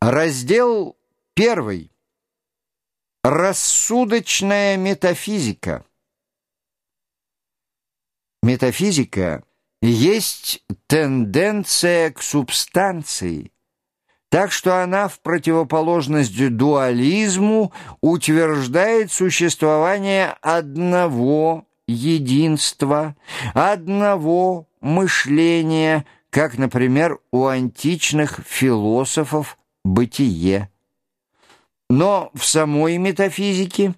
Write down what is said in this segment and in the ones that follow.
Раздел первый. Рассудочная метафизика. Метафизика есть тенденция к субстанции, так что она в противоположность дуализму утверждает существование одного единства, одного мышления, как, например, у античных философов бытие. Но в самой метафизике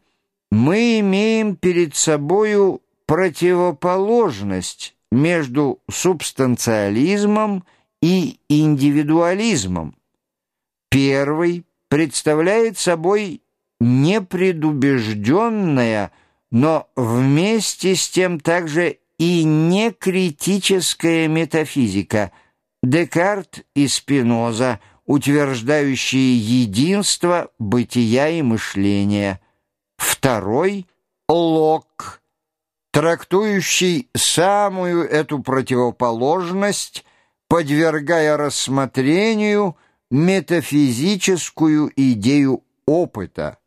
мы имеем перед собою противоположность между субстанциализмом и индивидуализмом. Первый представляет собой непредубежденное, но вместе с тем также и некритическая метафизика. Декарт и Спиноза – утверждающие единство бытия и мышления. Второй — Лок, трактующий самую эту противоположность, подвергая рассмотрению метафизическую идею опыта.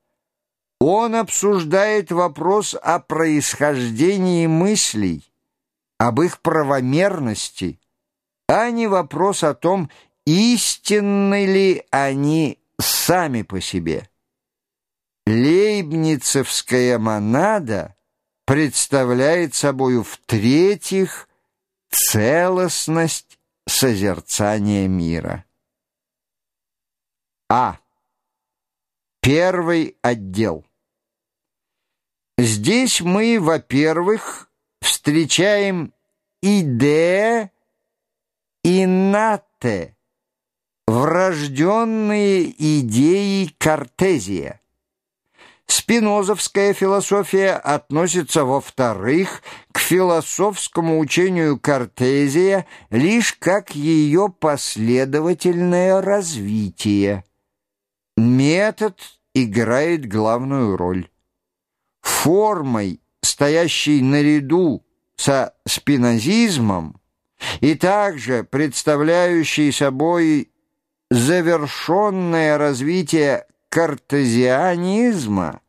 Он обсуждает вопрос о происхождении мыслей, об их правомерности, а не вопрос о том, истинны ли они сами по себе. Лейбницевская монада представляет собою в-третьих целостность созерцания мира. А. Первый отдел. Здесь мы, во-первых, встречаем идея иннате, врожденные идеи Картезия. Спинозовская философия относится, во-вторых, к философскому учению Картезия лишь как ее последовательное развитие. Метод играет главную роль. Формой, стоящей наряду со спинозизмом, и также представляющей собой завершенное развитие картезианизма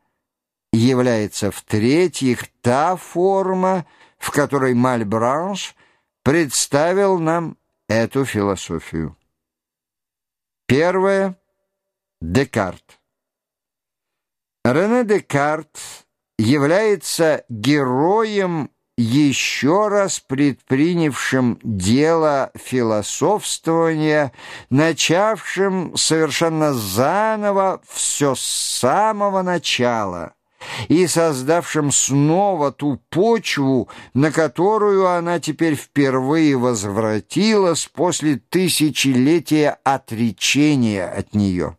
является в-третьих та форма, в которой Мальбранш представил нам эту философию. Первое — Декарт. Рене Декарт является героем еще раз предпринявшим дело философствования, начавшим совершенно заново все с самого начала и создавшим снова ту почву, на которую она теперь впервые возвратилась после тысячелетия отречения от нее.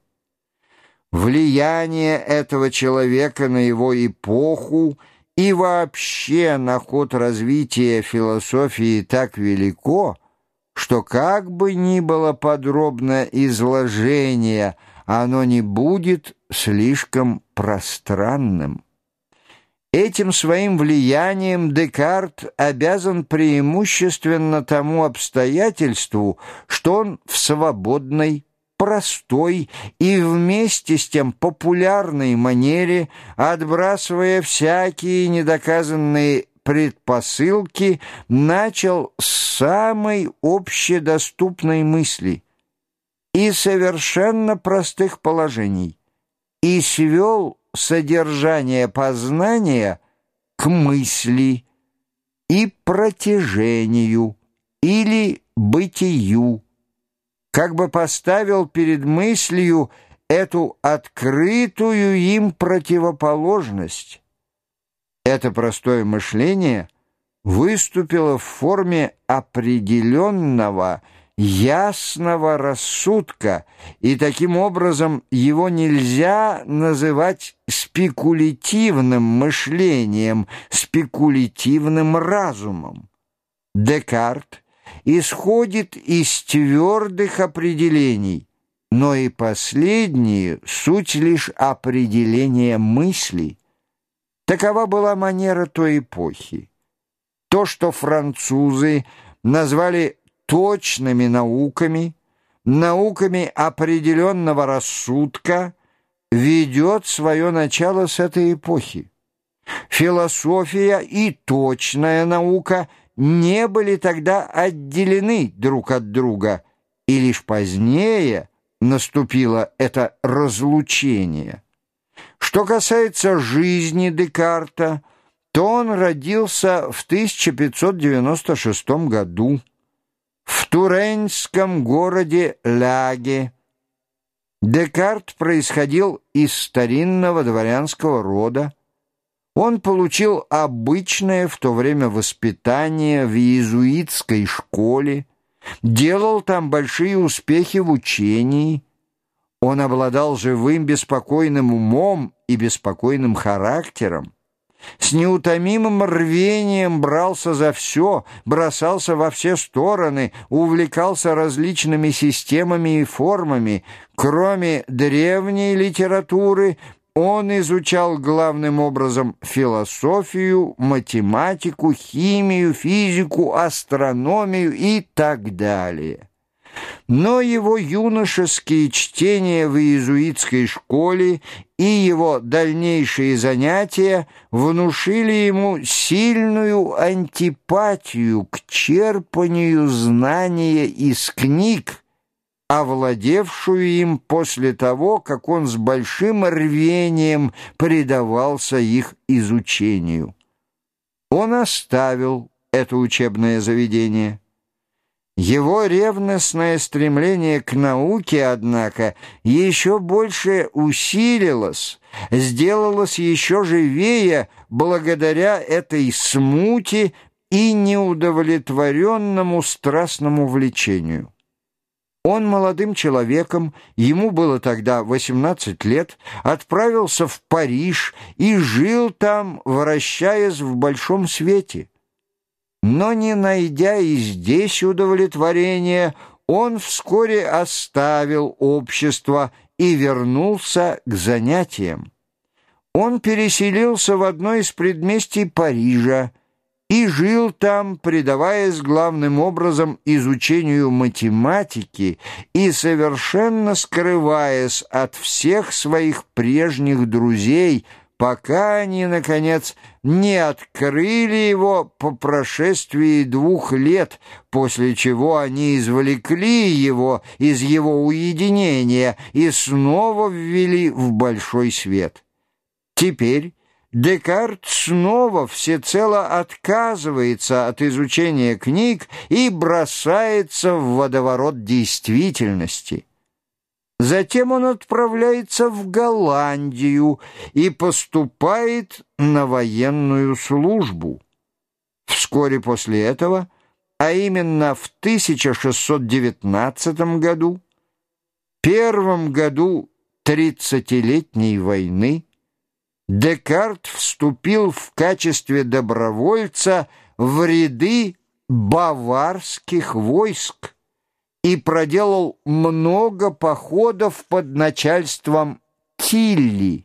Влияние этого человека на его эпоху – и вообще на ход развития философии так велико, что как бы ни было подробно изложение, оно не будет слишком пространным. Этим своим влиянием Декарт обязан преимущественно тому обстоятельству, что он в свободной простой и вместе с тем популярной манере, отбрасывая всякие недоказанные предпосылки, начал с самой общедоступной мысли и совершенно простых положений и свел содержание познания к мысли и протяжению или бытию, как бы поставил перед мыслью эту открытую им противоположность. Это простое мышление выступило в форме определенного, ясного рассудка, и таким образом его нельзя называть спекулятивным мышлением, спекулятивным разумом. Декарт исходит из твердых определений, но и последние — суть лишь определения мысли. Такова была манера той эпохи. То, что французы назвали точными науками, науками определенного рассудка ведет свое начало с этой эпохи. Философия и точная наука не были тогда отделены друг от друга, и лишь позднее наступило это разлучение. Что касается жизни Декарта, то он родился в 1596 году в туренском городе Ляге. Декарт происходил из старинного дворянского рода. Он получил обычное в то время воспитание в иезуитской школе, делал там большие успехи в учении. Он обладал живым беспокойным умом и беспокойным характером с неутомимым рвением брался за все, бросался во все стороны, увлекался различными системами и формами. Кроме древней литературы, он изучал главным образом философию, математику, химию, физику, астрономию и так далее. Но его юношеские чтения в иезуитской школе и его дальнейшие занятия внушили ему сильную антипатию к черпанию знания из книг, овладевшую им после того, как он с большим рвением предавался их изучению. Он оставил это учебное заведение. Его ревностное стремление к науке, однако, еще больше усилилось, сделалось еще живее благодаря этой смуте и неудовлетворенному страстному влечению. Он молодым человеком, ему было тогда 18 лет, отправился в Париж и жил там, вращаясь в большом свете. Но не найдя и здесь удовлетворения, он вскоре оставил общество и вернулся к занятиям. Он переселился в одно из предместий Парижа и жил там, предаваясь главным образом изучению математики и совершенно скрываясь от всех своих прежних друзей – пока они, наконец, не открыли его по прошествии двух лет, после чего они извлекли его из его уединения и снова ввели в большой свет. Теперь Декарт снова всецело отказывается от изучения книг и бросается в водоворот действительности. Затем он отправляется в Голландию и поступает на военную службу. Вскоре после этого, а именно в 1619 году, первом году тридцатилетней войны, Декарт вступил в качестве добровольца в ряды баварских войск и проделал много походов под начальством Тилли.